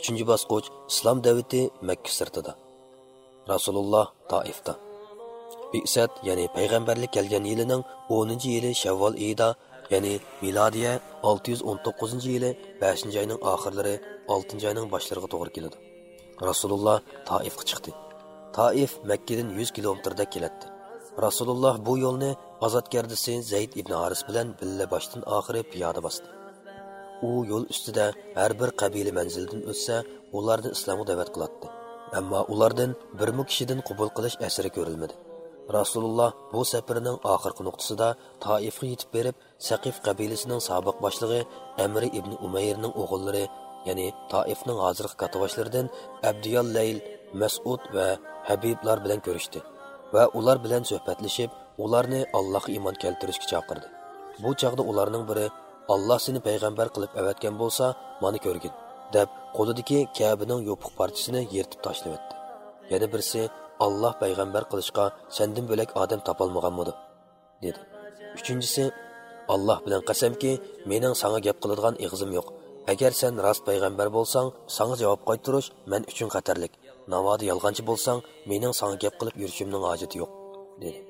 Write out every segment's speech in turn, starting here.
uchinchi bosqich islom davlati makka sirtida. Rasululloh toifda. Bisat ya'ni payg'ambarlik kelgan yilining 10 yili shavvol oyida ya'ni milodiya 619 yili 5 oyning oxirlari 6 oyning boshlariga to'g'ri keladi. Rasululloh toifga chiqdi. Toif makkadan 100 kilometrda keladi rasululloh bu yo'lni ozodgardisi zayd ibn haris bilan billa boshdan oxiri piyoda bosdi. U yo'l ustida har bir qabila manzildan o'tsa ularni islomga da'vat qiladi ammo ulardan birmu kishidan qabul qilish asri ko'rilmadi. Rasululloh bu safarining oxirgi nuqtasida toifga yetib berib saqif qabilasining sobiq boshlig'i amri ibn umayrning o'g'illari ya'ni toifning hozirgi katavashlaridan abdiyol layl masud va habiblar bilan ko'rishdi va ular bilan suhbatlashib ularni allohga iymon keltirishga chaqirdi. Bu chog'da ularning biri alloh seni payg'ambar qilib avatgan bo'lsa mani ko'rgin deb qo'lidagi kabining yopiq parchasini yirtib tashlayotdi yana birisi alloh payg'ambar qilishga sendan bo'lak odam topolmaganmidi dedi. Uchinchisi alloh bilan qasamki mening sanga gap qiladigan ig'zim yo'q. Agar sen rost payg'ambar bo'lsang sanga javob qaytarish men uchun xatarlik navoda yolg'onchi bo'lsang mening sanga gap qilib yurishimning hojati yo'q dedi.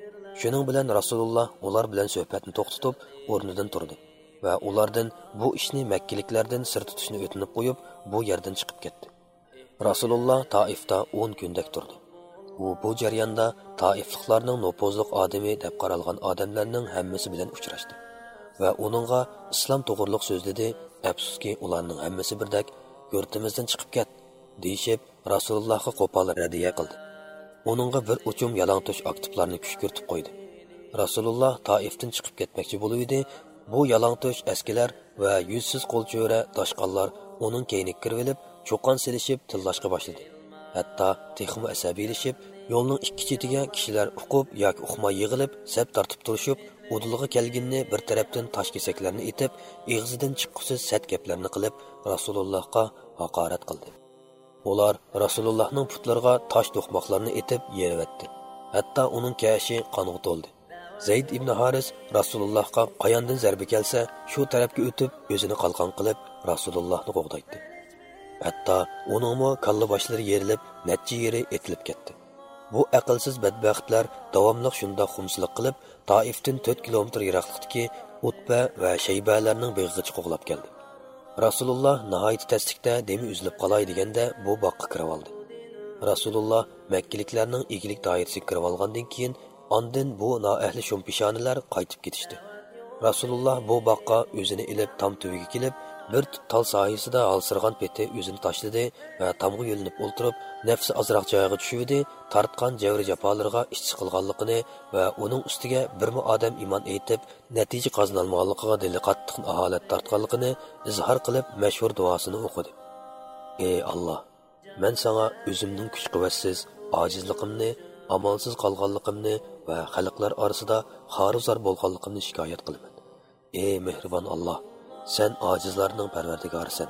Shuning bilan rasululloh ular bilan suhbatni to'xtatib o'rnidan turdi. Va ulardan bu ishni makkiliklardan sir tutishni o'tinib qo'yib bu yerdan chiqib ketdi. Rasululloh toifda o'n kundak turdi. U bu jarayonda toifliqlarning nopozliq odami deb qaralgan odamlarning hammasi bilan uchrashdi va uningga islom to'g'riliq so'z dedi afsuski ularning hammasi birdak yurtimizdan chiqib ket deyishib rasulullohga qo'pol radiya qildi. Uningga bir uchum yalangtosh aktiblarni kushkirtib qo'ydi. Rasululloh toifdan chiqib ketmoqchi bo'luvdi bu yalangtosh askilar va yuzsiz qo'lcho'ra toshqonlar uning keyniga kirib cho'qon silishib tillashga boshladi. Hatto texmi asabiylashib yo'lning ikki chetiga kishilar uqib yoki uqmay yig'ilib sap tortib turishib udilg'a kelginni bir tarafdan tosh kesaklarni etib eg'zidan chiqqisiz sat gaplarni qilib rasulullohga haqorat qildi. Ular rasulullohning putlariga tosh to'qmoqlarni etib yerivatdi hatto uning kashi qonga to'ldi. Zayd ibn haris rasulullohga qayondan zarba kelsa shu tarafga o'tib o'zini qalqon qilib rasulullohni qo'g'daydi hatto uningmi kalla boshlari yerilib necha yeri etilib ketdi. Bu aqlsiz badbaxtlar davomli shunda xumsiliq qilib toifdan to'rt kilometr yiroqlikdagi utba va shaybalarning beg'ichi qo'g'lab keldi. Rasululloh nihoyat tasdiqda demi uzilib qolay deganda bu boqqa kirib oldi rasululloh makkaliklarning egilik doirasiga kirib olgandan keyin Ondan bu noahli shumpishonilar qaytib ketishdi. Rasululloh bu boqqa o'zini ilib tom tubiga kelib, bir tal soyasida alsirgan peti o'zini tashladi va tomga yo'linib o'ltirib, nafsi ozroq joyiga tushuvdi, tortgan javri jafolarga ishchi qilganligini va uning ustiga birmi odam iymon aytib, natija qozonolmaganligiga dili qattiq aholat tortganligini izhor qilib mashhur duosini o'qidi. Ey Alloh, men senga o'zimning kuch-quvvatsiz ojizligimni amalsiz qolganligimni va xalqlar orasida xoruzor bo'lganligimni shikoyat qilaman. Ey mehribon alloh sen ojizlarning parvardigorisan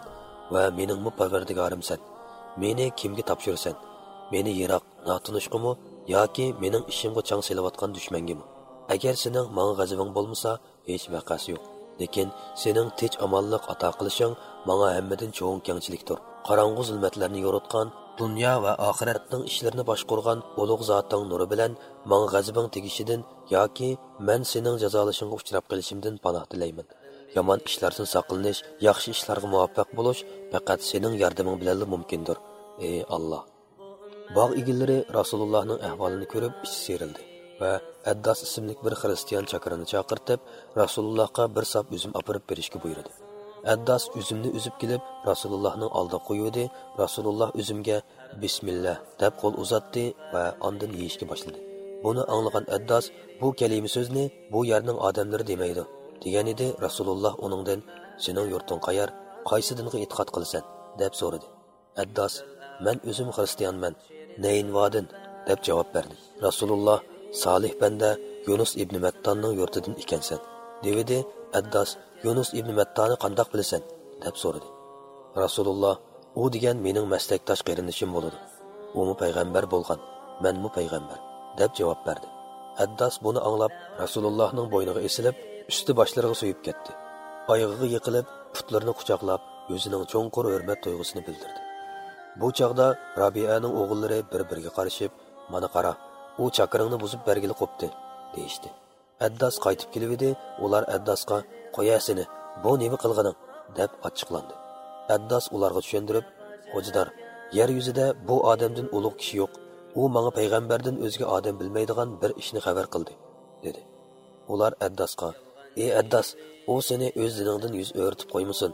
va meningmi parvardigorimsan meni kimga topshirsan meni yiroq notunishqimi yoki mening ishimga chang selayotgan dushmangimi? Agar sening manga g'azabing bo'lmasa hech vaqasi yo'q. Lekin sening tinch omonlik ato qilishing manga hammadan cho'ng kengchilikdir. Qorong'u zulmatlarni yo'ritgan dunyo va oxiratning ishlarini boshqurgan ulug' zotning nuri bilan man g'azibing tegishidan yoki men sening jazolashingga uchrab qolishimdan panoh tilayman. Yomon ishlardan saqlanish yaxshi ishlarga muvaffaq bo'lish faqat sening yordaming bilan mumkindir ey alloh. Bog' egillari rasulullohning ahvolini ko'rib ichi serildi va addas ismli bir xristian chakirini chaqirtib rasulullohga bir sop uzum opirib berishga buyurdi. Addas üzümni uzib kelib rasulullohning oldiga qo'ydi. rasululloh uzumga bismillah deb qo'l uzatdi va ondan yeyishga boshladi buni anglagan addas bu kalima so'zni bu yerning odamlari demaydi degan edi rasululloh uningdan sening yurting qayer qaysi dinga e'tiqod qilasan deb so'radi addas "Men o'zim xristianman nayn deb javob berdi rasululloh solih banda yunus ibn mattonning yurtidan ekansan dedi. addas yunus ibn mattoni qandoq bilasan? deb so'radi. Rasululloh u degan mening maslakdosh qarindishim bo'ladi. Umi payg'ambar bo'lgan manmu payg'ambar deb javob berdi. Addas buni anglab rasulullohning bo'yniga esilib usti boshlariga suyib ketdi. Oyog'iga yiqilib putlarini quchoqlab o'zining cho'nqur hurmat tuyg'usini bildirdi. Bu chog'da robiyaning o'g'illari bir biriga qarashib mana qara u chaqiringni buzib bergili qopti deyishdi. Addas qaytib kelib edi. Ular addasga qo'yasini bu nima qilganing deb ochiqlandi addos ularga tushundirib ho'jidor yer yuzida bu odamdan ulug' kishi yo'q. U manga payg'ambardan o'zga odam bilmaydigan bir ishni xabar qildi dedi. Ular addosga ey addas u seni o'z diningdan yuz o'rtib qo'ymasin.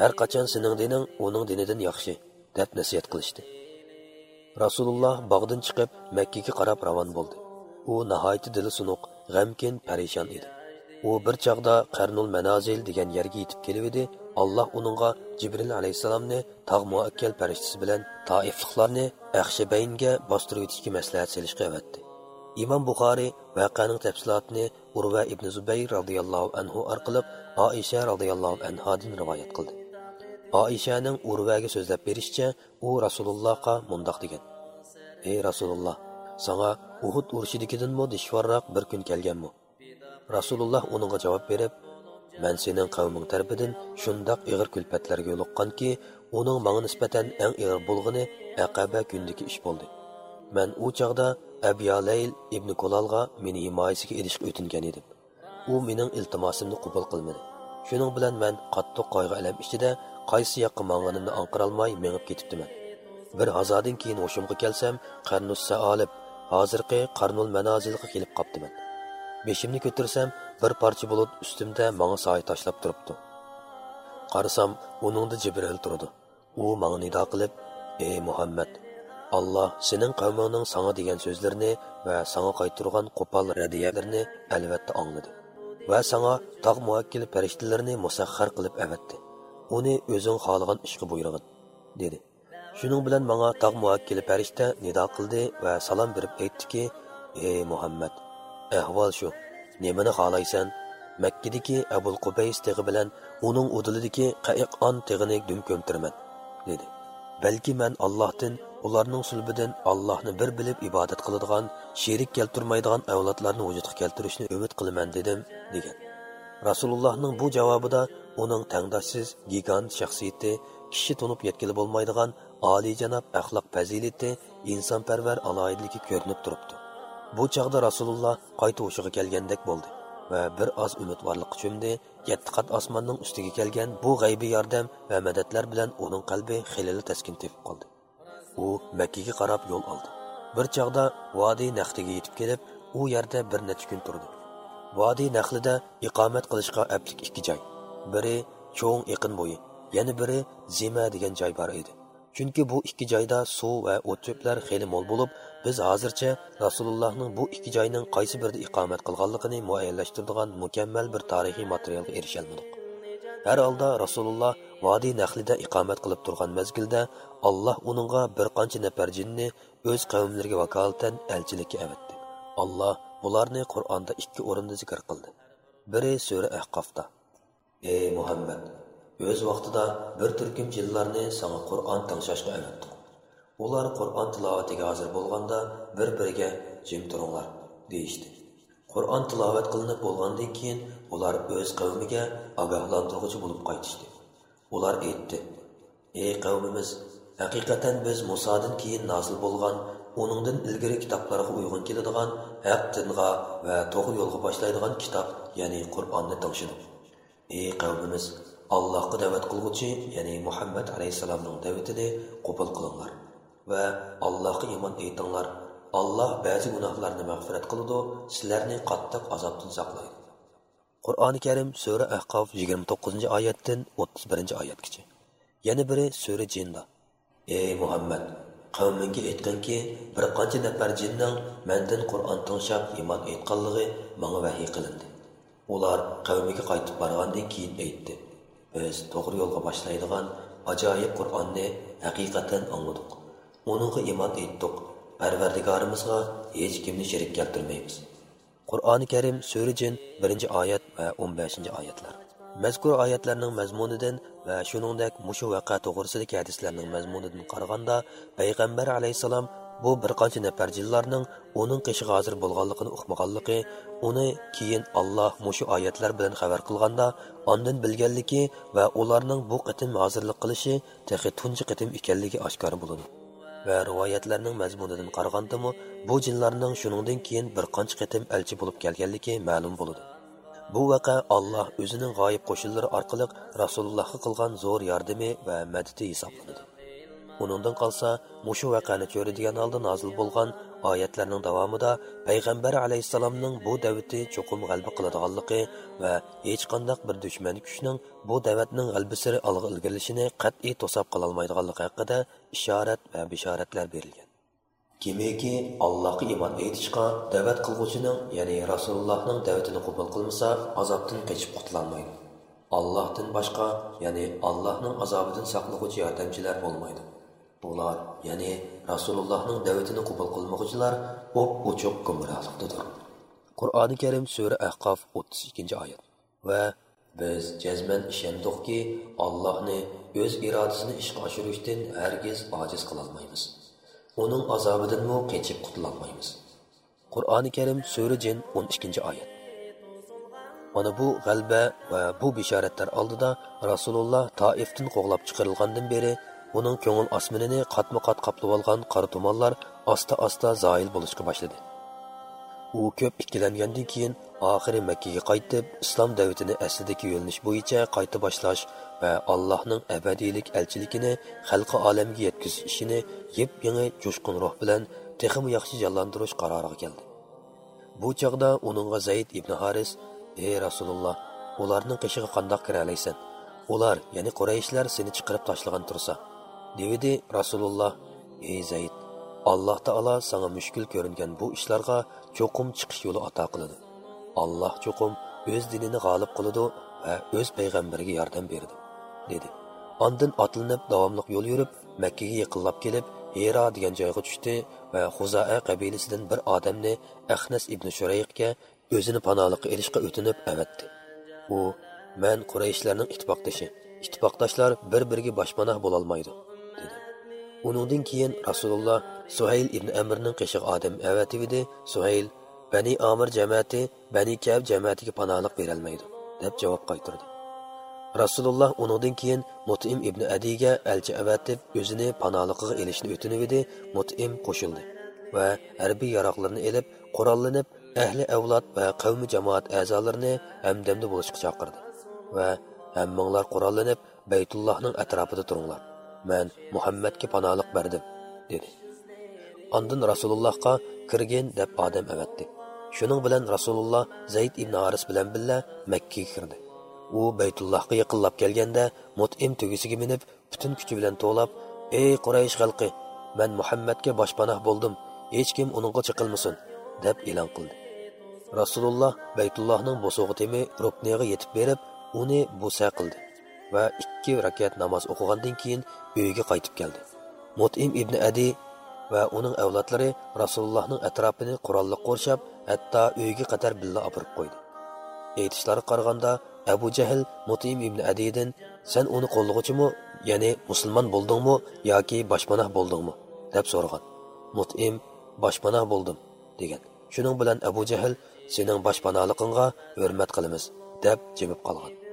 Har qachon sening dining uning dinidan yaxshi deb nasihat qilishdi. Rasululloh bog'dan chiqib makkaga qarab ravon bo'ldi. U nihoyatda dili sunuq g'amkin parishon edi. U bir chog'da qarnul manozil degan yerga yetib kelib edi. Alloh uningga jibril alayhissalomni tog' muakkal farishtasi bilan toifliqlarni axshabaynga bostirib o'tishga maslahat selishga avatdi imom buxoriy voqeaning tafsilotini urva ibn zubayr roziyallohu anhu orqali oisha roziyallohu anhodan rivoyat qildi. Oishaning urvaga so'zlab berishicha u rasulullohga mundoq degan. Ey rasululloh sanga uhud urushidikidanmi dushvorroq bir kun kelganmi? Rasululloh uningga javob berib man sening qavming tarafidan shundoq ig'ir kulfatlarga yo'liqqanki uning manga nisbatan eng ig'ir bo'lg'ini aqaba kundagi ish bo'ldi. Man u chog'da abyalayl ibn kulolga meni himoyasiga erishib o'tingan edim. U mening iltimosimni qabul qilmadi. Shuning bilan man qattiq qayg'u alam ichida qaysi yoqqa manganimni anqirolmay mengib ketibdiman. Bir hazodan keyin o'shimga kelsam qarnus saolib hozirgi qarnul manozilga kelib qoptiman beshimni ko'tarsam bir parcha bulut ustimda manga soy tashlab turibdi. Qarasam uningda jibril turdi. U manga nido qilib ey muhammad alloh sening qavmingning sanga degan so'zlarini va sanga qaytirgan qo'pol radiyalarni albatta angladi va sanga tog' muakkil farishtalarni musaxhar qilib avatdi. Uni o'zing xohlagan ishga buyrag'in dedi. Shuning bilan manga tog' muakkil farishta nido qildi va salom berib aytdiki ey muhammad ahvol shu nimani xohlaysan makkadagi abul qubays tig'i bilan uning udilidagi qayiqon tig'ini dum ko'mtirman dedi balki man allohdan ularning sulbidan allohni bir bilib ibodat qiladigan sherik keltirmaydigan avlodlarni vujudga keltirishni umid qilaman dedim degan rasulullohning bu javobida uning tangdoshsiz gigant shaxsiyati kishi tunib yetkili bo'lmaydigan oliyjanob axloq fazilati insonparvar aloyidligi ko'rinib turibdi bu chog'da rasululloh qayta o'shiga kelgandek bo'ldi va bir oz umidvorlik cho'mdi yetti qat osmonning ustiga kelgan bu g'aybiy yordam va madadlar bilan uning qalbi xilili taskin tepib qoldi. U makkaga qarab yo'l oldi. Bir chog'da vodiy naxtiga yetib kelib u yerda bir necha kun turdi. Vodiy naqlida iqomat qilishga aplik ikki joy. Biri cho'ng iqin bo'yi yana biri zima degan joy bor edi. Chunki bu ikki joyda suv va o't cho'plar xeli mo'l bo'lib biz hozircha rasulullohning bu ikki joyning qaysi birida iqomat qilganligini muayyanlashtiradigan mukammal bir tarixiy materialga erisholmadik har holda rasululloh vodiy nahlida iqomat qilib turgan mezgilda alloh uningga bir qancha nafar jinni o'z qavmlariga vakolatan elchilikka avatdi. Alloh bularni qur'onda ikki o'rinda zikr qildi. Biri sura ahqofda. Ey muhammad! O'z vaqtida bir turkum jinlarni sana qur'on tinglashga avatdik ular qur'on tilovatiga hozir bo'lganda bir biriga jim turinglar deyishdi. Qur'on tilovat qilinib bo'lgandan keyin ular o'z qavmiga ogohlantiruvchi bo'lib qaytishdi. Ular aytdi ey qavmimiz haqiqatan biz musodan keyin nozil bo'lgan uningdan ilgari kitoblarga uyg'un keladigan haq dinga va to'g'ri yo'lga boshlaydigan kitob ya'ni qur'onni tingshidik ey qavmimiz allohga da'vat qilguvchi, ya'ni muhammad alayhissalomning da'vatini qabul qilinglar. Va allohga iymon aytinglar alloh ba'zi gunohlarni mag'firat qiladi sizlarni qattiq azobdan saqlaydi qur'oni karim sura ahqof yigirma to'qqizinchi oyatdan o'ttiz birinchi oyatgacha. Yana biri sura jinda. Ey muhammad qavmingga aytganki bir qancha nafar jinning mandan qur'on tinglab iymon aytganligi manga vahiy qilindi. Ular qavmiga qaytib borgandan keyin aytdi. Biz to'g'ri yo'lga boshlaydigan ajoyib qur'onni haqiqatan angladik uningga iymon aytdik parvardigorimizga hech kimni sherik keltirmaymiz. Qur'oni karim sura jin birinchi oyat va o'n beshinchi oyatlar. Mazkur oyatlarning mazmunidan va shuningdek mushu vaqa to'g'risidagi hadislarning mazmunidan qaraganda payg'ambar alayhissalom bu bir qancha nafar jinlarning uning qishi hozir bo'lganligini uqmaganligi uni keyin alloh mushu oyatlar bilan xabar qilganda ondan bilganligi va ularning bu qitim hozirlik qilishi texi tunji qitim ekanligi oshkor bo'ladi va rivoyatlarning mazmunidan qaragandimi bu jinlarning shuningdan keyin bir qancha qitim elchi bo'lib kelganligi ma'lum bo'ladi bu vaqa alloh o'zining g'oyib qo'shinlari orqali rasulullohga qilgan zo'r yordami va madadi hisoblanadi. Uningdan qolsa mushu vaqani ko'radigan holda nozil bo'lgan oyatlarning davomida payg'ambar alayhissalomning bu davati cho'qim g'alba qiladiganligi va hech qandaq bir dushman kuchning bu davatning g'albisiri olg'a ilgarilishini qat'iy to'sab qilolmaydiganligi haqida ishorat va bishoratlar berilgan. Kimiki allohga iymon aytishga da'vat qilg'uchining ya'ni rasulullohning da'vatini qabul qilmasa azobdan qochib qutulolmaydi. Allohdan boshqa ya'ni allohning azobidan saqlag'uchi yordamchilar bo'lmaydi. Bular ya'ni rasulullohning da'vatini qabul qilmag'uchilar o'p uchuq gumrohlikdadir qur'oni karim sura ahqof o'ttiz ikkinchi oyat va biz jazman ishondikki allohni o'z irodasini ishga oshirishdan hargiz ojiz qilolmaymiz uning azobidanmi qechib qutulolmaymiz qur'oni karim sura jin o'n ikkinchi oyat mana bu g'alba va bu bishoratlar oldida rasululloh toifdan qo'g'lab chiqarilgandan beri uning ko'ngil osmonini qatma qat qaplab olgan qora tumonlar asta asta zoil bo'lishga boshladi u ko'p ikkilangandan keyin oxiri makkaga qaytib islom davlatini aslidagi yo'linish bo'yicha qayta boshlash va allohning abadiylik elchiligini xalqi olamga yetkazish ishini yep yangi jo'shqin ruh bilan texmi yaxshi jonlantirish qaroriga keldi bu chog'da uningga zayd ibn haris ey rasululloh ularning qishiga qandoq kira olaysan ular ya'ni qurayishlar seni chiqarib tashlagan tursa devidi rasululloh ey zayd alloh taolo sanga mushkul ko'ringan bu ishlarga cho'qim chiqish yo'li ato qiladi. Alloh cho'qim o'z dinini g'olib qiladi va o'z payg'ambariga yordam berdi dedi. Ondin otlanib davomliq yo'l yurib makkaga yaqinlab kelib hero degan joyga tushdi va huzaa qabilasidan bir odamni ahnas ibn shurayqga o'zini panolikqa erishga o'tinib avatdi. U man qurayishlarning ittifoqdoshi ittifoqdoshlar bir biriga boshpanoh bo'lolmaydi uningdan keyin rasululloh suhayl ibn amirning qishiq odam avatibidi suhayl bani amir jamoati bani kab jamoatiga panohlik berolmaydi deb javob qaytardi. Rasululloh uningdan keyin mutim ibn adiga elchi avatib o'zini panohligiga elishni o'tinib edi mutim qo'shildi va harbiy yaroqlarni elib qurollanib ahli avlod va qavmi jamoat a'zolarini hamdamda bo'lishga chaqirdi va hammanglar qurollanib baytullohning atrofida turinglar man muhammadga panolik berdim dedi ondin rasulullohga kirgin deb odam avatdi shuning bilan rasululloh zayd ibn aris bilan birga makkaga kirdi u baytullohga yaqinlab kelganda mutim tugisiga minib butun kuchi bilan to'lab ey quraysh xalqi man muhammadga boshpanoh bo'ldim hech kim uningga chiqilmasin deb e'lon qildi rasululloh baytullohning bo'sug'i temi rukniga yetib berib uni bo'sa qildi va ikki rakat namoz o'qigandan keyin uyiga qaytib keldi. Mutim ibn adi va uning avlodlari rasulullohning atrofini qurolli qo'rshab hatto uyiga qadar billa opirib qo'ydi. Aytishlari qaraganda abu jahl mutim ibn adidin sen uni qo'llag'uchimi ya'ni musulmon bo'ldingmi yoki boshpanoh bo'ldingmi? deb so'ragan. Mutim boshpanoh bo'ldim degan. Shuning bilan abu jahl sening boshpanolig'ingga hurmat qilamiz deb jimib qolgan.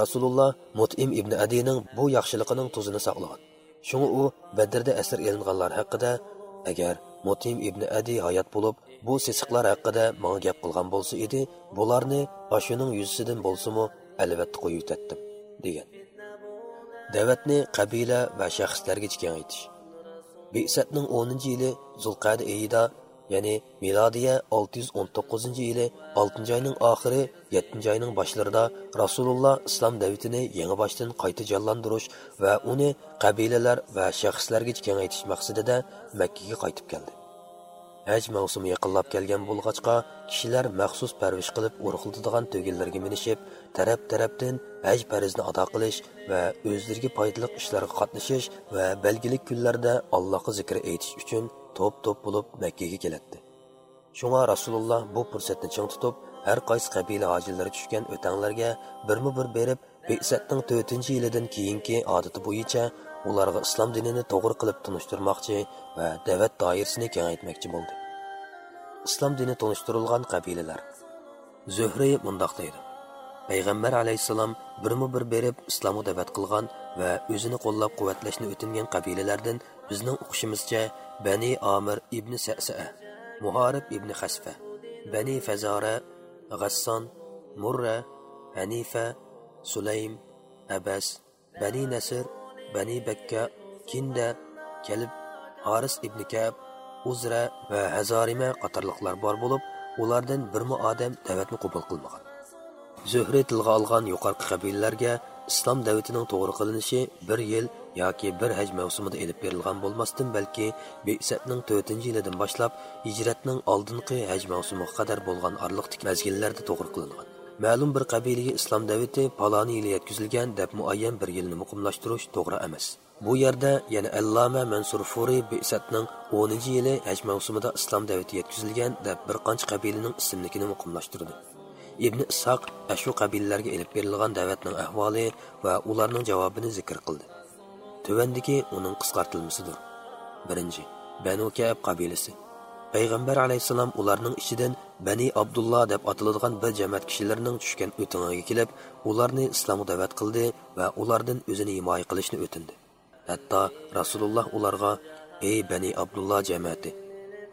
Rasululloh mutim ibn adining bu yaxshiligining tuzini saqlagan. Shunga u badrda asir elinganlar haqida agar mutim ibn adi hayot bo'lib bu sesiqlar haqida manga gap qilgan bo'lsa edi bularni ashuning yuzisidan bo'lsimi albatta qo'yib yutatdim degan. Davatni qabila va shaxslarga kengaytish besatning o'ninchi yili zulqadi eyida ya'ni milodiya 619 yili 6 oyning oxiri 7 oyning boshlarida rasululloh islom davlatini yangi boshdan qayta jonlantirish va uni qabilalar va shaxslarga kengaytish maqsadida makkaga qaytib keldi. Haj mavsumi yaqinlab kelgan bo'lg'achqa kishilar maxsus parvish qilib urg'ildigan to'ginlarga minishib taraf tarafdan haj farizini ado qilish va o'zlariga foydali ishlarga qatnashish va belgilik kunlarda allohga zikr aytish uchun топ топ bo'lib makkaga keladi shunga rasululloh bu fursatni ching tutib har qaysi qabila hojilari tushgan o'tanglarga birma bir berib besatning to'rtinchi yilidan keyingi odati bo'yicha ularga islom dinini to'g'ri qilib tunishtirmoqchi va da'vat doirasini kengaytmoqchi bo'ldi. Islom dini tunishtirilgan qabilalar. Zuhriy mundoq deydi. Payg'ambar alayhissalom birmu bir berib islomga da'vat qilgan va o'zini qo'llab quvvatlashni o'tingan qabilalardan bizning o'qishimizcha bani omir ibn sasaa muharib ibn hasfa bani fazora g'asson murra hanifa sulaym abas bani nasr bani bakka kinda kalib haris ibn kab uzra va hazorima qatorliqlar bor bo'lib ulardan birmi odam da'vatni qabul qilmagan. Zuhri tilga olgan yuqorqi qabilalarga islom davatining to'g'ri qilinishi bir yil yoki bir haj mavsumida elib berilgan bo'lmasdan balki besatning to'rtinchi yilidan boshlab hijratning oldingi haj mavsumiga qadar bo'lgan orliqdagi mazgillarda to'g'ri qilingan. Ma'lum bir qabilaga islom davati paloni yili yetkazilgan deb muayyan bir yilni muqimlashtirish to'g'ri emas. Bu yerda yana alloma mansur furiy besatning o'ninchi yili haj mavsumida islom davati yetkazilgan deb bir qancha qabilaning ismlikini muqimlashtirdi. Ibn ishoq ashu e, qabilalarga ilib berilgan da'vatning ahvoli va ularning javobini zikr qildi. Tuvandiki uning qisqartilmasidir birinchi banu kab qabilasi. Payg'ambar alayhissalom ularning ichidan bani abdulloh deb ataladigan bir jamoat kishilarning tushgan o'tiniga kelib ularni islomga da'vat qildi va ulardan o'zini himoya qilishni o'tindi. Hatto rasululloh ularga ey bani abdulloh jamoati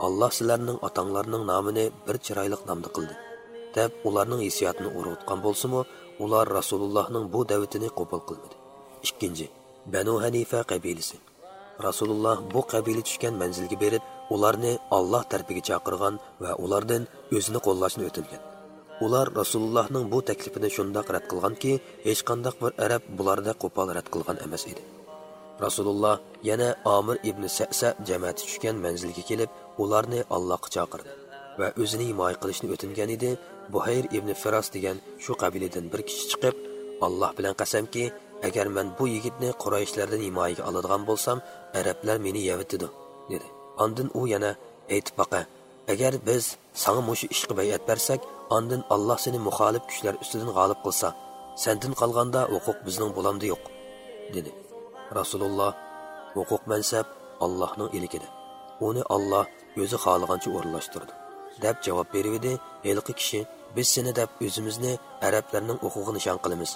alloh sizlarning otanglarning nomini bir chiroyli nomda qildi. Deb ularning hissiyotini bo'lsa-mu, ular rasulullohning bu da'vatini qabul qilmadi. Ikkinchi banu hanifa qabilasi. Rasululloh bu qabila tushgan manzilga berib ularni olloh tarbiga chaqirgan va ulardan o'zini qo'llashni o'tingan ular rasulullohning bu taklifini shundoq rad qilganki hech qanday bir arab bularda qo'pol rad qilgan emas edi. Rasululloh yana omir ibn sasa jamoati tushgan manzilga kelib ularni allohga chaqirdi va o'zini himoya qilishni o'tingan edi buhayr ibn firos degan shu qabiladan bir kishi chiqib alloh bilan qasamki agar man bu yigitni qurayishlardan himoyaga oladigan bo'lsam arablar meni yavitidi dedi. Ondin u yana aytib boqa agar biz sanga mushu ishga bayat bersak ondin alloh seni muxolif kuchlar ustidan g'olib qilsa sandin qolganda huquq bizning bo'lamda yo'q dedi. Rasululloh huquq mansab allohning ilikida uni olloh o'zi xohlagancha o'rinlashtirdi deb javob berdi elqi kishi. Biz seni deb o'zimizni arablarning huquqi nishon qilamiz.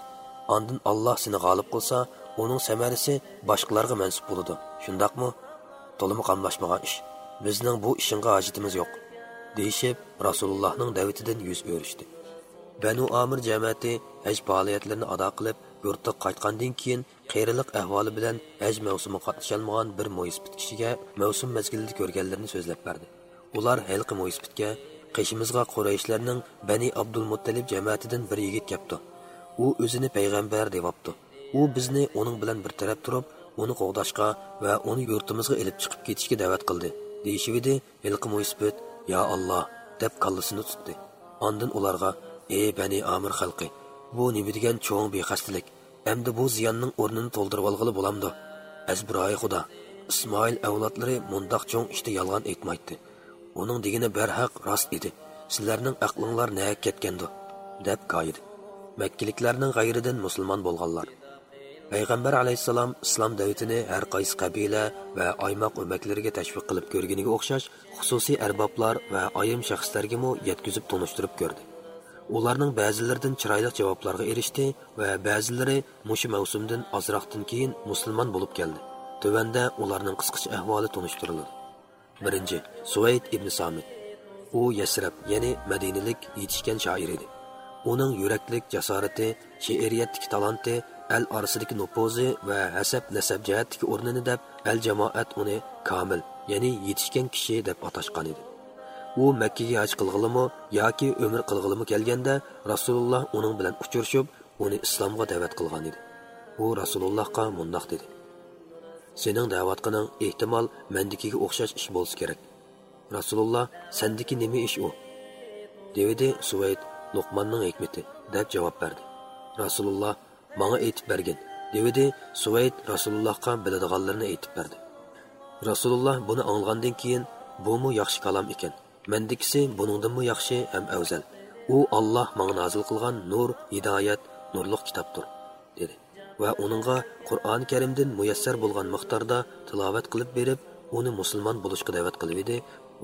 Ondin olloh seni g'olib qilsa uning samarasi boshqalarga mansub bo'ladi. Shundoqmi? To'limi qamlashmagan ish. Bizning bu ishingga hojatimiz yo'q deyishib rasulullohning davitidan yuz o'rishdi. Banu amir jamiyati haj faoliyatlarini ado qilib yurtga qaytgandan keyin qiyrilik ahvoli bilan haj mavsumi qatnasholmagan bir mo'ysbit kishiga mavsum mazgilida ko'rganlarini so'zlab berdi. Ular halqi mo'ysbitga qishimizga qurayishlarning bani abdulmuttalib jamoatidan jamiyatidan bir yigit kelibdi u o'zini payg'ambar deyapti u bizni uning bilan bir taraf turib uni qo'g'dashga va uni yurtimizga ilib chiqib ketishga da'vat qildi. Deyishividi hilqi mo'ysbit yo alloh deb kallasini tutdi. Ondin ularga ey bani amir xalqi bu nima degan cho'ng bexaslik endi bu ziyonning o'rnini to'ldirib olg'ili bo'lamdi. Azbiroyi xudo ismoil avlodlari mundoq cho'ng ishda yolg'on aytmaydi uning degani barhaq rost edi sizlarning aqlinglar na ketgandi deb koyidi makkiliklarning g'ayridan musulmon bo'lganlar payg'ambar alayhissalom islom davlatini har qaysi qabila va oymoq o'maklariga tashviq qilib ko'rganiga o'xshash xususiy arboblar va oyim shaxslargamu yetkazib tunishtirib ko'rdi ularning ba'zilaridan chiroyli javoblarga erishdi va ba'zilari mushu mavsumdan ozroqdan keyin musulmon bo'lib keldi tuvanda ularning qisqacha ahvoli tunishtiriladi birinchi suvayd ibn samit. U yasrab ya'ni madinalik yetishgan shoir edi. Uning yuraklik jasorati she'riyatdagi talanti al orasidagi nupozi va hasab nasab jihatdagi o'rnini deb al jamoat uni komil ya'ni yetishgan kishi deb atashgan edi. U makkaga haj qilg'ilimi yoki umr qilg'ilimi kelganda rasululloh uning bilan uchrashib uni islomga da'vat qilgan edi. U rasulullohga mundoq dedi. Sening da'vatqining ehtimol mandikiga o'xshash ish bo'lsa kerak. Rasululloh sandiki nima ish u? Devidi suvayd luqmonning hikmati deb javob berdi. Rasululloh manga aytib bergin. Devidi suvayd rasulullohga biladiganlarini aytib berdi. Rasululloh buni anglagandan keyin bumu yaxshi kalam ekan. Mendikisi buningdanmi yaxshi ham afzal. U olloh manga nozil qilgan nur hidoyat nurliq kitobdir. Va uningga qur'oni karimdan muyassar bo'lgan miqdorda tilovat qilib berib uni musulmon bo'lishga da'vat qilib edi.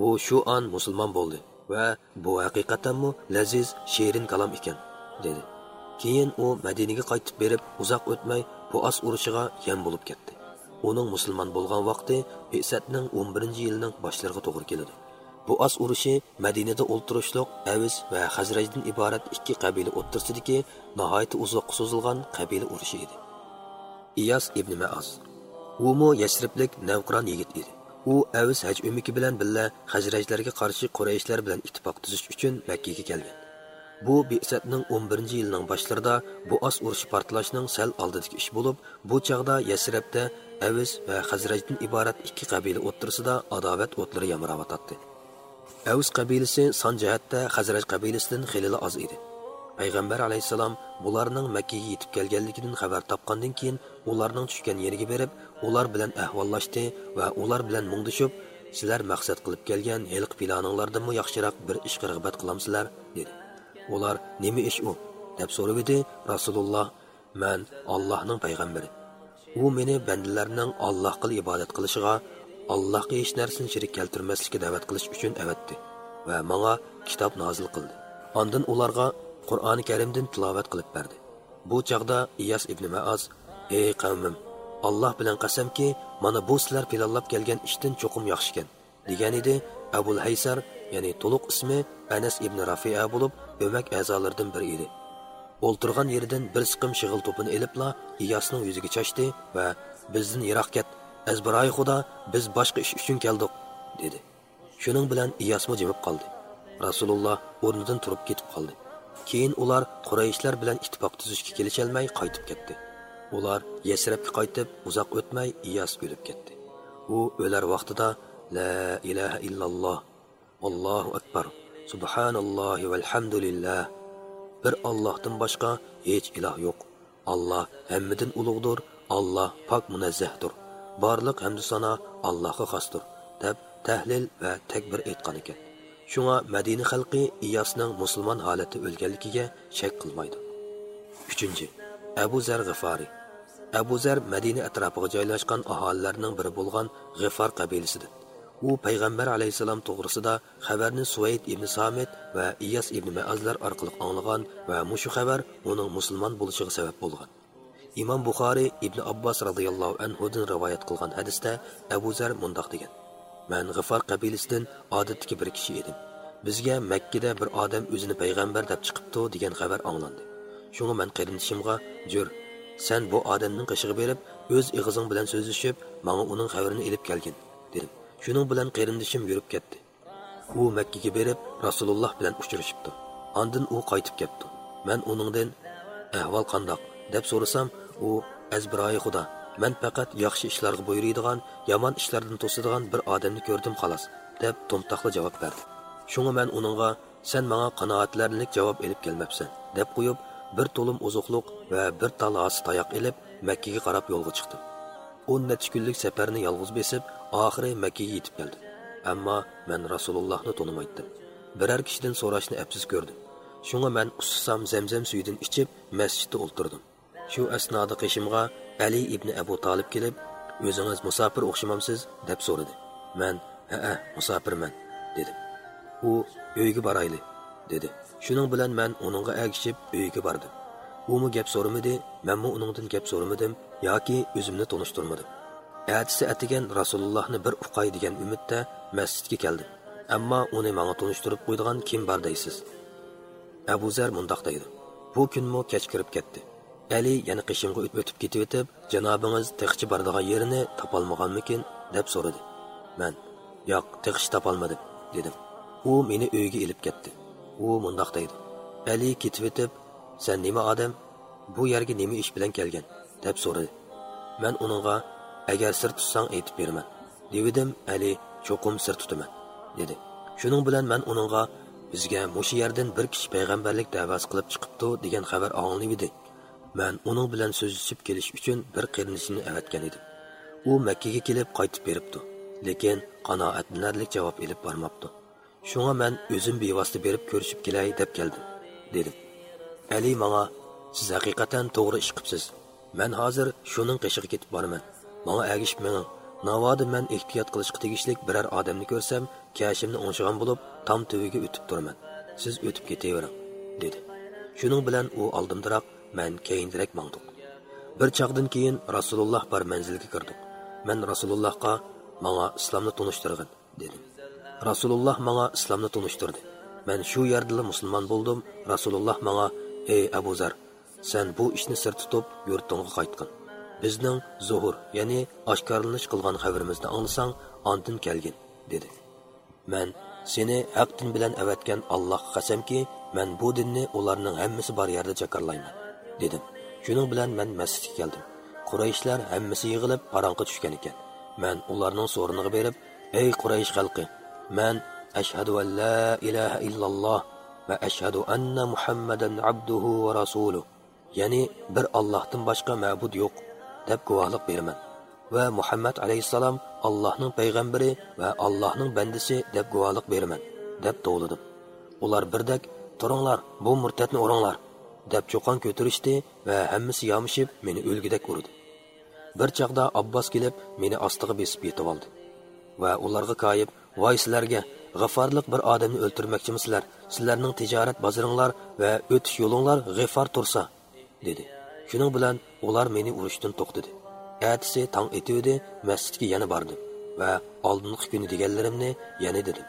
U shu on musulmon bo'ldi va bu haqiqatanmi laziz shirin kalom ekan dedi. Keyin u madinaga qaytib berib uzoq o'tmay buas urushiga yam bo'lib ketdi. Uning musulmon bo'lgan vaqti besatning 11 yilining boshlariga to'g'ri keladi. Bu as urushi madinada o'ltirishliq aviz va hazrajdan iborat ikki qabila o'ttirsidagi nihoyatda uzoqqa so'zilgan qabila urushi edi ibn maaz umu yasriblik navqiron yigit edi. U aviz haj umiki bilan billa hajrajlarga qarshi qurayishlar bilan ittifoq tuzish uchun makkaga kelgan. Bu besatning 11 yilining boshlarida bu os urushi portlashning sal oldidagi ish bo'lib bu chog'da yasrabda aviz va hazrajdan iborat ikki qabila o'ttirisida adovat o'tlari yamrayotdi avs qabilasi son jihatda Хазрaj qabilasidan хелилі oz edi. Payg'ambar alayhissalom bularning makkaga yetib kelganligidan xabar topgandan keyin ularning tushgan yeriga berib ular bilan ahvollashdi va ular bilan mungdishib sizlar maqsad qilib kelgan yilqi planinglardanmi yaxshiroq bir ish rag'bat qilamsizlar? dedi. Ular nima ish u? deb so'rab edi rasululloh man allohning payg'ambari u meni bandalarning olloh qil ibodat qilishiga allohga hech narsani shirik keltirmaslikka da'vat qilish uchun avatdi va manga kitob nozil qildi. Ondin ularga qur'oni karimdan tilovat qilib berdi. Bu chog'da iyas ibn maaz ey qavmim alloh bilan qasamki mana bu sizlar planlab kelgan ishdan cho'qim yaxshikan degan edi abul haysar ya'ni to'liq ismi anas ibn rafia bo'lib o'mak a'zolaridan biri edi. O'ltirgan yeridan bir siqim shig'il to'pini ilibla iyasning yuziga chashdi va bizdan yiroq ket azbiroy xudo biz boshqa ish uchun keldik dedi. Shuning bilan iyosmi jimib qoldi. Rasululloh o'rnidan turib ketib qoldi. Keyin ular qurayishlar bilan ittifoq tuzishga kelisholmay qaytib ketdi. Ular yasrabga qaytib uzoq o'tmay iyas o'lib ketdi. U o'lar vaqtida la ilaha illalloh allohu akbar subhanallohi valhamdulillah bir ollohdan boshqa hech iloh yo'q. Alloh hammidin ulug'dir alloh pok munazzahdir. Borliq hamdu sano allohga xosdir deb tahlil va takbir aytgan ekan. Shunga madina xalqi iyosning musulmon holati o'lganligiga shak qilmaydi 3. abu zar g'iforiy abu zar madina atrofiga joylashgan aholilarning biri bo'lgan g'ifar qabilasidir u payg'ambar alayhissalom to'g'risida xabarni suvayd ibn samit va iyas ibn maazlar orqali anglagan va mushu xabar uning musulmon bo'lishiga sabab bo'lgan imom buxoriy ibn abbos roziyallohu anhudan rivoyat qilgan hadisda abu zar mundoq degan man g'ifar qabilasidan odatdagi bir киши едим. bizga makkada bir odam o'zini пайғамбар deb chiqibdi degan хабар anglandi shunga мен qarindishimga jur Сен bu odamning qishig'i berib o'z ig'izing bilan so'zlashib manga uning xabarini ilib kelgin dedim. Shuning bilan qarindishim yurib ketdi. U makkaga berib rasululloh bilan uchrashibdi. Andin u qaytib ketdi. Мен uningdan ahvol qandoq? deb so'rasam u azbiroyi xudo man faqat yaxshi ishlarga buyuriydigan yomon ishlardan to'sadigan bir odamni ko'rdim xolos deb to'mtaqli javob berdi shunga men uningga sen menga qanoatlarlik javob elib kelmabsan deb qo'yib bir to'lim ozuqliq va bir tal os tayoq ilib makkaga qarab yo'lga chiqdim o'n necha kunlik safarni yolg'iz besib oxiri makkaga yetib keldi ammo men rasulullohni tonimaydim biror kishidan so'rashni afsus ko'rdim shunga man ussam zamzam suyidan ichib masjidda o'ltirdim shu asnoda qishimga ali ibn abu tolib kelib o'zingiz musofir o'xshamamsiz deb so'radi. Man ha musofirman dedim u uyga borayli dedi. Shuning bilan man uningga agishib uyga bordim. Umi gap so'ramadi manmu uningdan gap so'ramadim yoki o'zimni tanishtirmadim. Atisi atigan rasulullohni bir uqay degan umidda masjidga keldim. Ammo uni manga tanishtirib qo'ydigan kim bor deysiz? Abu zar mundoq deydi. Bu kunmu kech kirib ketdi. Ali yana qishimga o'tib ketib o'tib janobingiz teqchi bordigan yerini topolmaganmikin deb so'radi man yo'q teqchi topolmadim dedim u meni uyga ilib ketdi u mundoq deydi ali ketib o'tib san nima odam bu yerga nima ish bilan kelgan deb so'radi man uningga agar sir tutsang aytib beraman devidim ali cho'qim sir tutaman dedi shuning bilan man uningga bizga mushu yerdan bir kishi payg'ambarlik da'vosi qilib chiqibdi degan xabar anglanib edi man uning bilan so'zlashib kelish uchun bir qarinishini avatgan edim. U makkaga kelib qaytib beribdi lekin qanoatlanarlik javob ilib bormabdi. Shunga man o'zim bevosita berib ko'rishib kelay deb keldim dedim. Ali manga siz haqiqatan to'g'ri ish qilibsiz. Man hozir shuning qishig'i ketib boraman. Manga agishib mening navoda man ehtiyot qilishga tegishlik biror odamni ko'rsam kashimni o'ngshigan bo'lib tom tuviga o'tib turaman. Siz o'tib ketavering dedi. Shuning bilan u oldindiroq man keyindirak mangdiq bir chog'dan keyin rasululloh бар manzilga kirdik. Man rasulullohga manga islomni tunishtirgin dedim. Rasululloh manga islomni tunishtirdi. Man shu yerdala musulmon bo'ldim. Rasululloh manga ey abu zar sen bu ishni sir tutib yurtingga Біздің bizning zuhur ya'ni oshkorlanish qilgan xabarimizni anglasang ondin kelgin dedi. Man seni haq din bilan avatgan allohga qasamki man bu dinni ularning hammasi bor yerda dedim. Shuning bilan man masjidga keldim. Qurayishlar hammasi yig'ilib qorong'i tushgan ekan. Man ularning so'riniga berib ey qurayish xalqi man ashhadu an la ilaha illalloh va ashhadu anna muhammadan abduhu va rasuluh ya'ni bir allohdan boshqa ma'bud yo'q deb guvohlik beraman. Va muhammad alayhissalom allohning payg'ambari va allohning bandisi deb guvohlik beraman deb tovladim. Ular birdak turinglar bu murtatni o'ringlar deb cho'qon ko'tarishdi va hammasi yomishib meni o'lgidek urdi bir chog'da abbos kelib meni ostiga besib yetib oldi va ularga koyib voy sizlarga g'affarliq bir odamni o'ltirmoqchimisizlar? Sizlarning tijorat bozoringlar va o'tish yo'linglar g'afar tursa dedi. Shuning bilan ular meni urishdan to'xtadi. Ertasi tong etuvdi masjidga yana bordim va oldingi kuni deganlarimni yana dedim.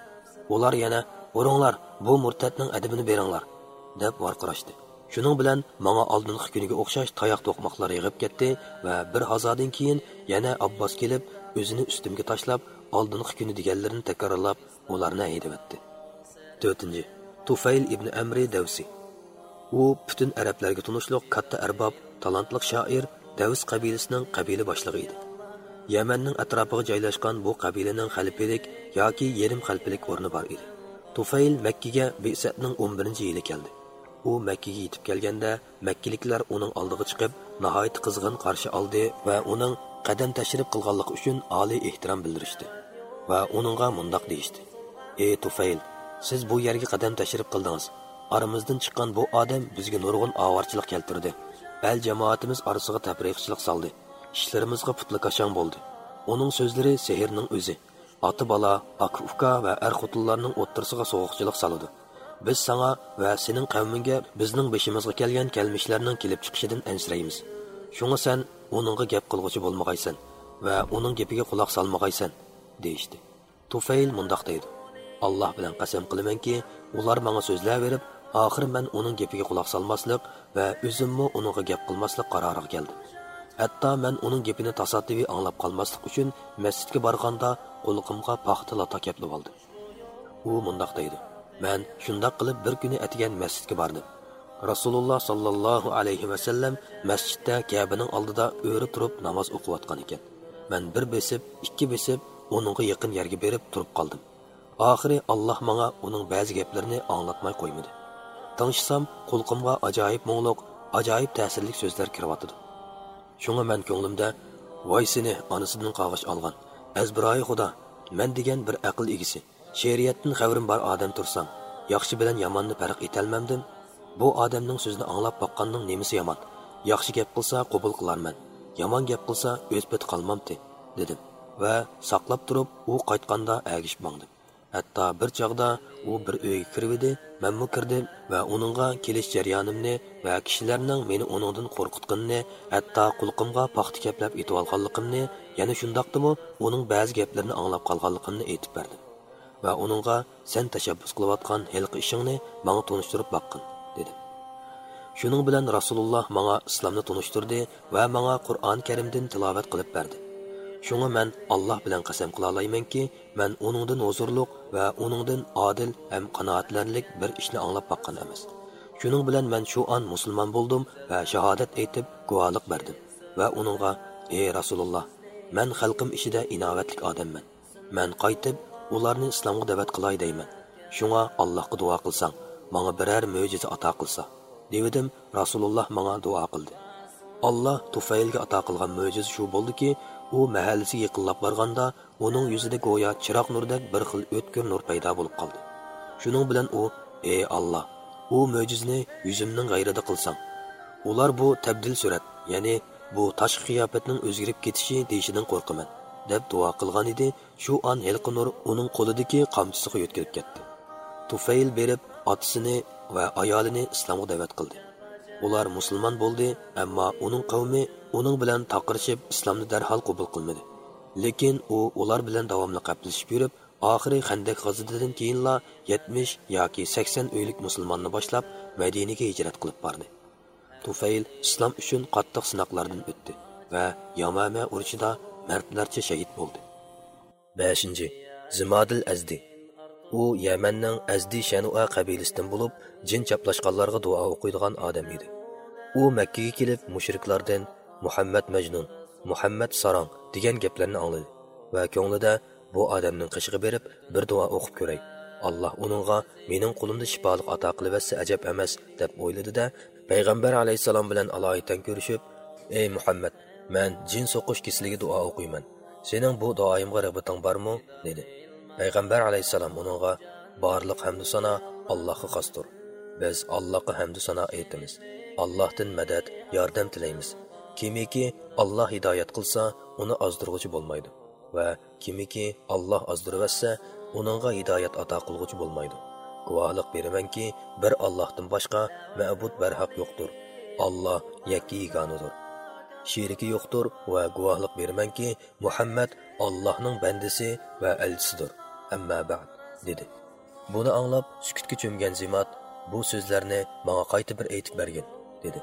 Ular yana uringlar bu murtadning adibini beringlar deb varqirashdi. Shuning bilan manga oldingi kuniga o'xshash tayoq to'qmoqlar yig'ib ketdi va bir hazodan keyin yana abbos kelib o'zini ustimga tashlab oldingi kuni deganlarini takrorlab ularni haydavatdi to'rtinchi tufayl ibn amri davsi. U butun arablarga tunishliq katta arbob talantli shoir davs qabilasining qabila boshlig'i edi. Yamanning atrofiga joylashgan bu qabilaning xalifalik yoki yarim xalifalik o'rni bor edi. Tufayl makkaga besatning 11 yili keldi. U makkaga yetib kelganda makkaliklar uning oldiga chiqib nihoyat qizg'in qarshi oldi va uning qadam tashrif qilganligi uchun oliy ehtirom bildirishdi va uningga mundoq deyishdi. Ey tufayl siz bu yerga qadam tashrif qildingiz. Aramizdan chiqqan bu odam bizga nurg'un og'irchilik keltirdi. Bal jamoatimiz orasiga tabriqchilik soldi. Ishlarimizga putlikashang bo'ldi. Uning so'zlari sehrning o'zi. Ota bola aka uka va er xotinlarning o'ttirsiga sovuqchilik soladi. Biz sanga va sening qavmingga bizning beshimizga kelgan kelmishlarning kelib chiqishidan ansiraymiz. Shunga sen uningga gap qilg'uchi bo'lmag'aysan va uning gapiga quloq solmag'aysan deyishdi. Tufayl mundoq deydi. Alloh bilan qasam qilamanki ular manga so'zlayverib oxiri man uning gapiga quloq solmaslik va o'zimmi uningga gap qilmaslik qaroriga keldim. Hatto man uning gapini tasodifiy anglab qolmaslik uchun masjidga borganda qo'liqimga paxta lata kaplib oldim. U mundoq deydi. Man shundoq qilib bir kuni atigan masjidga bordim. Rasululloh sollallohu alayhi vasallam masjidda kabining oldida o'ri turib namoz o'qiyotgan ekan. Man bir besib ikki besib uningga yaqin yerga berib turib qoldim. Oxiri alloh manga uning ba'zi gaplarini anglatmay qo'ymadi. Tanishsam qulqimga ajoyib mo'ngliq ajoyib ta'sirli so'zlar kiryotidi shunga man ko'nglimda voy seni onasidan qog'ish olgan azbiroyi xudo man degan bir aql egisi she'riyatdan xabarim bor odam tursang yaxshi bilan yomonni farq etolmamdim. Bu odamning so'zini anglab boqqanning nemisi yomon. Yaxshi gap qilsa qabul qilarman yomon gap qilsa o'z pet qolmamdi dedim va saqlab turib u qaytganda agishib mangdim hatto bir chog'da u bir uyga kirib manmu kirdim va uningga kelish jarayonimni va kishilarning meni uningdan qo'rqitganini hatto qulqimga paxta gaplab etib olganligimni yana shundoqdimi uning ba'zi gaplarini anglab qolganligimni aytib berdim. Va uningga sen tashabbus qilayotgan hilqi ishingni manga tunishtirib boqqin dedim shuning bilan rasululloh manga islomni tunishtirdi va manga qur'oni karimdan tilovat qilib berdi Шуңа мен Аллах белән қасам қыла алайманки, мен уныңдан huzurluq va uningdan odil ham qanoatlanlik bir ishni anglab boqqan emas. Shuning bilan men shu an musulmon bo'ldim va shahodat aytib guvohlik berdim va uningga: "Ey Rasululloh, men xalqim ishida inovatlik odamman. Men qaytib ularni islomga da'vat qilay deyman. Shunga Allohga duo qilsang, menga biror mo'jiza ato qilsa." devidim Rasululloh menga duo qildi. Alloh Tufaylga ato qilgan mo'jiza shu bo'ldiki, u mahallasiga yaqinlab borganda uning yuzida go'yo chiroq nurdek bir xil o'tkir nur paydo bo'lib qoldi shuning bilan u ey alloh u mo'jizni yuzimning g'ayrida qilsang ular bu tabdil surat ya'ni bu tashqi qiyofatning o'zgarib ketishi deyishidan qo'rqaman deb duo qilgan edi. Shu an helqinur uning qo'lidagi qamchisiga yo'tkilib ketdi. Tufayl berib otasini va ayolini islomga da'vat qildi. Ular musulmon bo'ldi ammo uning qavmi uning bilan taqirishib islomni darhol qabul qilmadi. Lekin u ular bilan davomli qaplashib yurib oxiri handak g'azidan keyinla 70 yoki 80 uylik musulmonni boshlab madinaga hijrat qilib bordi. Tufayl islom uchun qattiq sinoqlardan o'tdi va yamama urushida mardlarcha shahid bo'ldi. 5 zimadil azdi. U yamanning azdi shanua qabilasidan bo'lib jin chaplashganlarga duo o'qiydigan odam edi. U makkaga kelib mushriklardan muhammad majnun muhammad sarong degan gaplarni angladi va ko'nglida bu odamning qishig'i berib bir duo o'qib ko'ray. Alloh uningga mening qo'limda shifoliq ato qiliversa ajab emas deb o'yladida payg'ambar alayhissalom bilan aloyitdan ko'rishib ey muhammad man jin so'qish kesiliga duo o'qiyman sening bu duoyimga rag'bating bormi dedi payg'ambar alayhissalom uningga borliq hamdu sano allohga xosdir biz allohga hamdu sano aytamiz allohdan madad yordam tilaymiz kimiki alloh hidoyat qilsa uni ozdirg'uchi bo'lmaydi va kimiki alloh ozdirvassa uningga hidoyat ato qilg'uchi bo'lmaydi guvohlik beramanki bir allohdan boshqa ma'bud бәрхақ yo'qdir alloh яки yegonidir sheriki yo'qdir va guvohlik beramanki muhammad allohning bandisi va elchisidir. Amma ba'd dedi. Buni anglab sukutga cho'mgan zimat bu so'zlarni manga qayta bir aytib bergin dedi.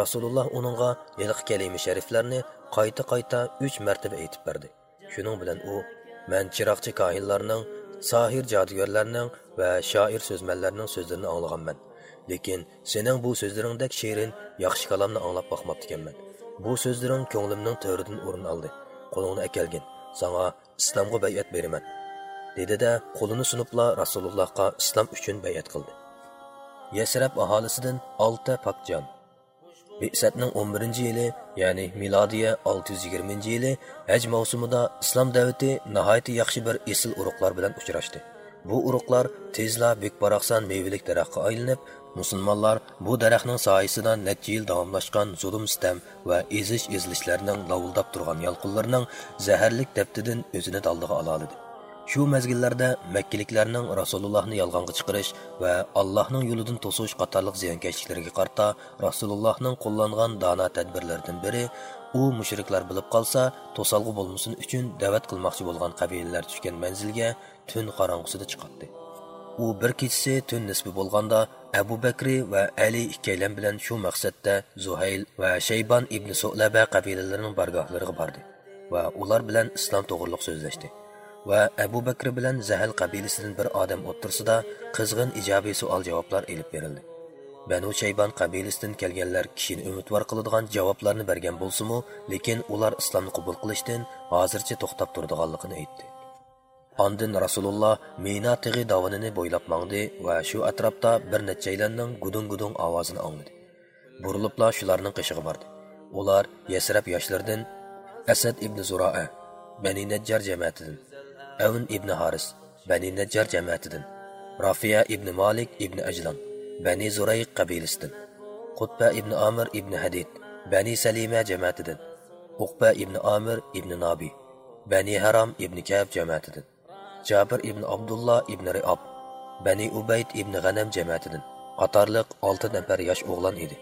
Rasululloh uningga iliq kalima shariflarni qayta qayta uch martaba aytib berdi. Shuning bilan u man chiroqchi koinlarning sohir jodugarlarning va shoir so'zmanlarning so'zlarini anglaganman. Lekin sening bu so'zlaringdek shirin yaxshi kalomni anglab boqmabdikanman. Bu so'zlaring ko'nglimning to'ridan o'rin oldi. Qo'lingni akelgin sanga islomga bayat beraman dedida qo'lini sunibla rasulullohga islom uchun bayat qildi. Yasrab aholisidan olti pokjon Bi'satning 11 yili, ya'ni milodiya 620 yili haj mavsumida islom davlati nihoyatda yaxshi bir esil urug'lar bilan uchrashdi. Bu urug'lar tezla bekbaraqsan mevalik daraxtga aylanib, musulmonlar bu daraxtning soyasida necha yil davomlashgan zulm sitam va ezish ezilishlarning lovuldab turgan yalqinlarning zaharlik daftidan o'zini daldiga ola oladi. Shu mazgillarda makkiliklarning Rasulullohni yolg'onga chiqarish va Allohning yo'lidan to'sish qatorliq ziyonkashliklarga qarta Rasulullohning qo'llangan dono tadbirlaridan biri u mushriklar bilib qolsa to'salg'i bo'lmasin uchun da'vat qilmoqchi bo'lgan qabilalar tushgan manzilga tun qorong'usida chiqadi. U bir kechasi tun nisbi bo'lganda Abu Bakri va Ali ikkalan bilan shu maqsadda Zuhayl va Shaybon ibn Su'laba qabilalarining bargohlariga bordi va ular bilan islom to'g'riliq so'zlashdi. va Abu Bakr bilan Zahal qabilasidan bir odam o'ttirsida qizg'in ijobiy savol javoblar ilib berildi. Banu Shaybon qabilasidan kelganlar kishini umidvor qiladigan javoblarni bergan bo'lsa-mu, lekin ular islomni qabul qilishdan hozircha to'xtab turadiganligini aytdi. Ondan Rasulullah Mina tig'i davonini bo'ylab mangdi va shu atrofda bir nechaylarning gudung-gudung ovozini angladi. Burilibla shularning qishig'i bordi. Ular Yasrab yoshlardan Asad ibn Zura'a, Bani Najjar jamoatidan Avn ibn Haris, Bani Najjar jamoatidan, Rafiya ibn Malik ibn Ajlan, Bani Zurayq qabilasidan, Qutba ibn Amir ibn Hadid, Bani Salima jamoatidan, Uqba ibn Amir ibn Nabi, Bani Haram ibn Kab jamoatidan, Jabir ibn Abdullah ibn Ri'ab, Bani Ubayd ibn G'anam jamoatidan, qatorliq 6 nafar yosh o'g'lon edi.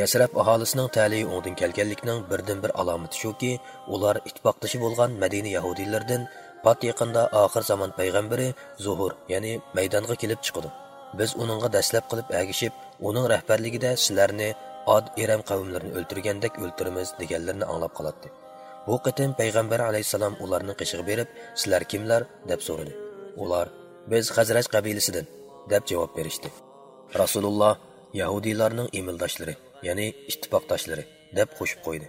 Yasrab aholisining ta'liyi o'ngdan kelganlikning birdan bir alomati shuki, ular ittifoqdoshi bo'lgan Madina yahudiylaridan pat yaqinda oxir zamon payg'ambari Zuhur, ya'ni maydonga kelib chiqdi. Biz uningga dastlab qilib agishib, uning rahbarligida sizlarni Od Eram qavmlarini o'ltirgandek o'ltiramiz deganlarini anglab qoladi. Bu qitim payg'ambar alayhisalom ularni qishig'i berib, sizlar kimlar deb so'radi. Ular biz Hazraj qabilasidan deb javob berishdi. Rasululloh Yahudiylarning emildoshlari, ya'ni ittifoqdoshlari deb qo'shib qo'ydi.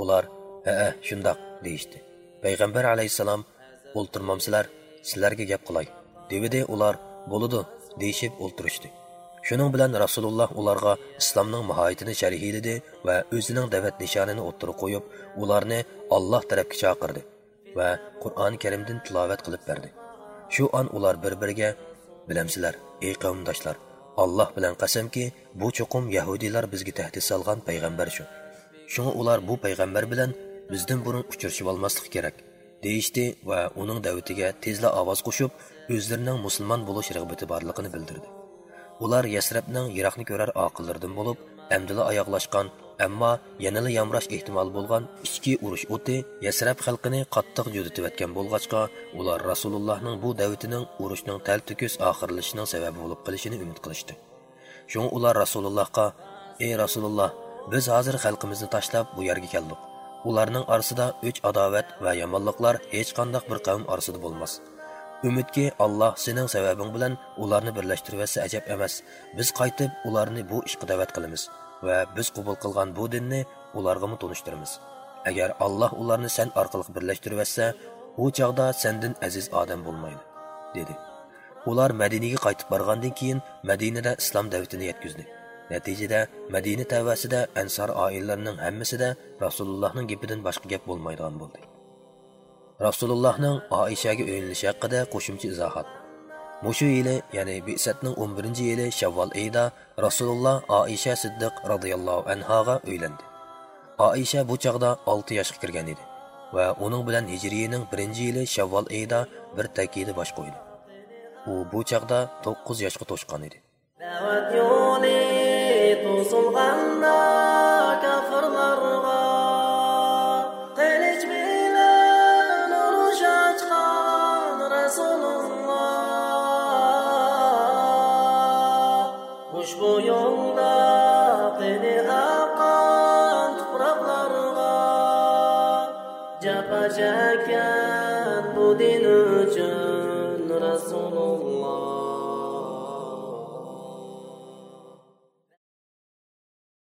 Ular ha shundoq deyishdi. Payg'ambar alayhisalom o'ltirmamsizlar, sizlarga gap qilay. Devide ular bo'ladi deyishib o'ltirishdi. Shuning bilan Rasululloh уларга islomning muhoyitini sharhiyladi ва o'zining da'vat nishonini o'ttirib qo'yib, ularni Alloh tarafga chaqirdi ва Qur'oni Karimdan tilovat qilib berdi. Shu on ular bir-biriga bilamsizlar, ey qavmdoshlar, Alloh bilan qasamki, bu cho'qim yahudiylar bizga tahdid solgan payg'ambar shu. shunga ular bu payg'ambar bilan bizdan burun uchrashib olmaslik kerak deyishdi va uning davatiga tezla ovoz qo'shib o'zlarining musulmon bo'lish rag'bati borligini bildirdi ular yasrabning yiroqni ko'rar oqillardan bo'lib amdila oyoqlashgan ammo yanada yamrash ehtimoli bo'lgan ichki urush o'ti yasrab xalqini qattiq judatiyotgan bo'lg'achqa ular rasulullohning bu davitining urushning taltukis oxirlashining sababi bo'lib qolishini umid qilishdi. Shunga ular rasulullohga ey rasululloh biz hozir xalqimizni tashlab bu yerga keldik. Ularning orasida o'ch adovat va yomonliklar hech qanday bir qavm orasida bo'lmas. Umidki alloh sening sababing bilan ularni birlashtirvasa ajab emas. Biz qaytib ularni bu ishga da'vat qilamiz va biz qabul qilgan bu dinni ularga tunishtiramiz? Agar alloh ularni sen orqali birlashtirvasa u chog'da sendin aziz odam bo'lmaydi dedi. Ular madinaga qaytib borgandan keyin madinada islom davlatini yetkazdi. Natijada madina tavasida ansor oilalarining hammasida rasulullohning gapidan boshqa gap bo'lmaydigan bo'ldi. Rasulullohning oishaga uylanishi haqida qo'shimcha izohat. Mushu yili ya'ni bisatning 11 yili shavvol oyida rasululloh oisha siddiq roziyallohu anhoga uylandi. Oisha bu chog'da 6 yoshga kirgan edi va uning bilan hijriyaning 1 yili shavvol oyida bir takidi bosh qo'ydi. U bu chog'da 9 yoshga to'shgan edi. 所有。